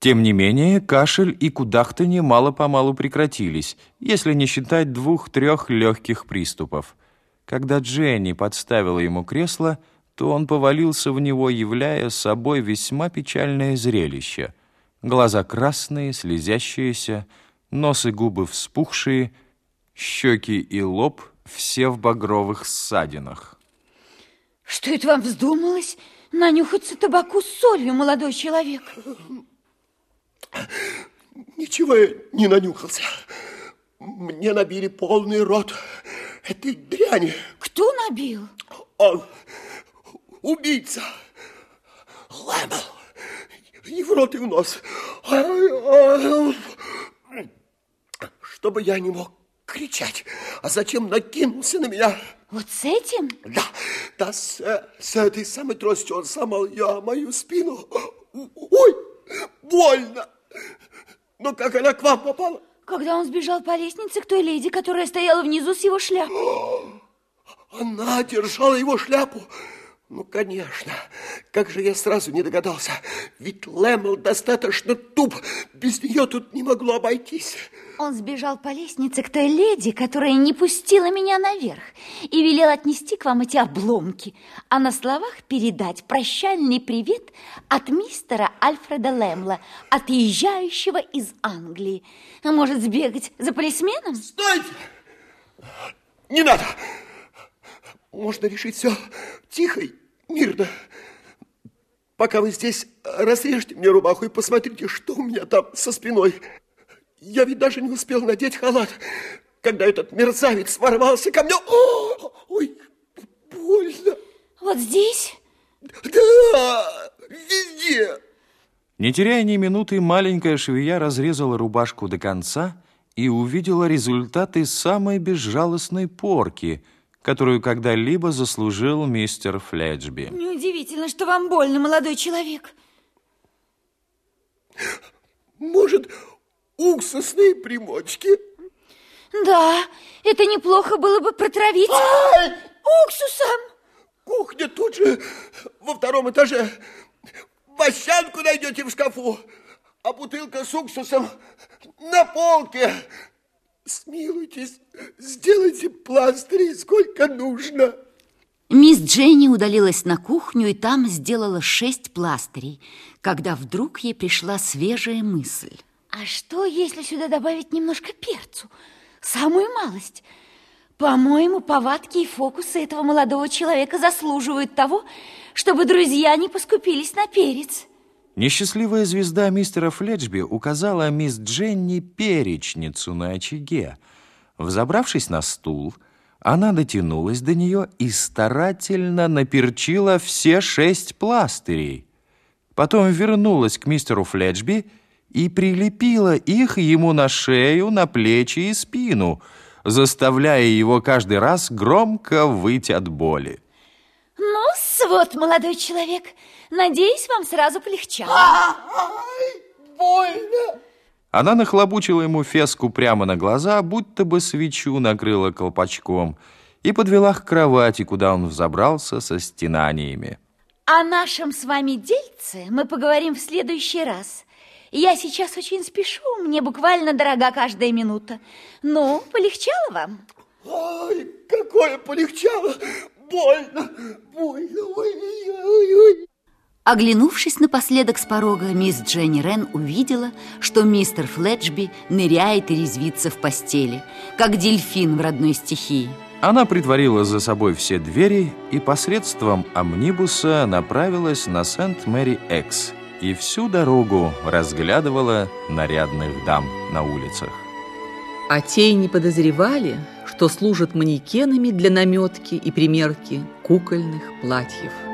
Тем не менее, кашель и кудахтанье мало-помалу прекратились, если не считать двух-трех легких приступов. Когда Дженни подставила ему кресло, то он повалился в него, являя собой весьма печальное зрелище. Глаза красные, слезящиеся, нос и губы вспухшие, щеки и лоб все в багровых ссадинах. Что это вам вздумалось? Нанюхаться табаку с солью, молодой человек? Ничего я не нанюхался. Мне набили полный рот этой дряни. Кто набил? Он убийца. Лэмл. И в рот, и в нос. Чтобы я не мог кричать. А зачем накинулся на меня? Вот с этим? Да, да, с, с этой самой тростью он сломал я мою спину. Ой, больно. Но как она к вам попала? Когда он сбежал по лестнице к той леди, которая стояла внизу с его шляпой. Она держала его шляпу. Ну, конечно. Как же я сразу не догадался. Ведь Лэмл достаточно туп. Без нее тут не могло обойтись. Он сбежал по лестнице к той леди, которая не пустила меня наверх, и велел отнести к вам эти обломки, а на словах передать прощальный привет от мистера Альфреда Лэмла, отъезжающего из Англии. Может, сбегать за полисменом? Стойте! Не надо! Можно решить все тихо и мирно. Пока вы здесь, разрежьте мне рубаху и посмотрите, что у меня там со спиной. Я ведь даже не успел надеть халат, когда этот мерзавец ворвался ко мне. О, ой, больно. Вот здесь? Да, везде. Не теряя ни минуты, маленькая швея разрезала рубашку до конца и увидела результаты самой безжалостной порки – которую когда-либо заслужил мистер Фледжби. Неудивительно, что вам больно, молодой человек. Может, уксусные примочки? Да, это неплохо было бы протравить уксусом. Кухня тут же, во втором этаже. Вощанку найдете в шкафу, а бутылка с уксусом на полке. Смилуйтесь, сделайте пластыри сколько нужно. Мисс Дженни удалилась на кухню и там сделала шесть пластырей, когда вдруг ей пришла свежая мысль. А что, если сюда добавить немножко перцу? Самую малость. По-моему, повадки и фокусы этого молодого человека заслуживают того, чтобы друзья не поскупились на перец. Несчастливая звезда мистера Флетчби указала мисс Дженни перечницу на очаге. Взобравшись на стул, она дотянулась до нее и старательно наперчила все шесть пластырей. Потом вернулась к мистеру Флетчби и прилепила их ему на шею, на плечи и спину, заставляя его каждый раз громко выть от боли. Вот, молодой человек, надеюсь, вам сразу полегчало. Ай, больно. Она нахлобучила ему феску прямо на глаза, будто бы свечу накрыла колпачком, и подвела к кровати, куда он взобрался со стенаниями. О нашем с вами дельце мы поговорим в следующий раз. Я сейчас очень спешу, мне буквально дорога каждая минута. Ну, полегчало вам? Ой, какое полегчало! Больно, больно, ой-ой-ой. Оглянувшись напоследок с порога, мисс Дженни Рен увидела, что мистер Флетчби ныряет и резвится в постели, как дельфин в родной стихии. Она притворила за собой все двери и посредством амнибуса направилась на Сент-Мэри-Экс и всю дорогу разглядывала нарядных дам на улицах. А те и не подозревали, что служат манекенами для наметки и примерки кукольных платьев.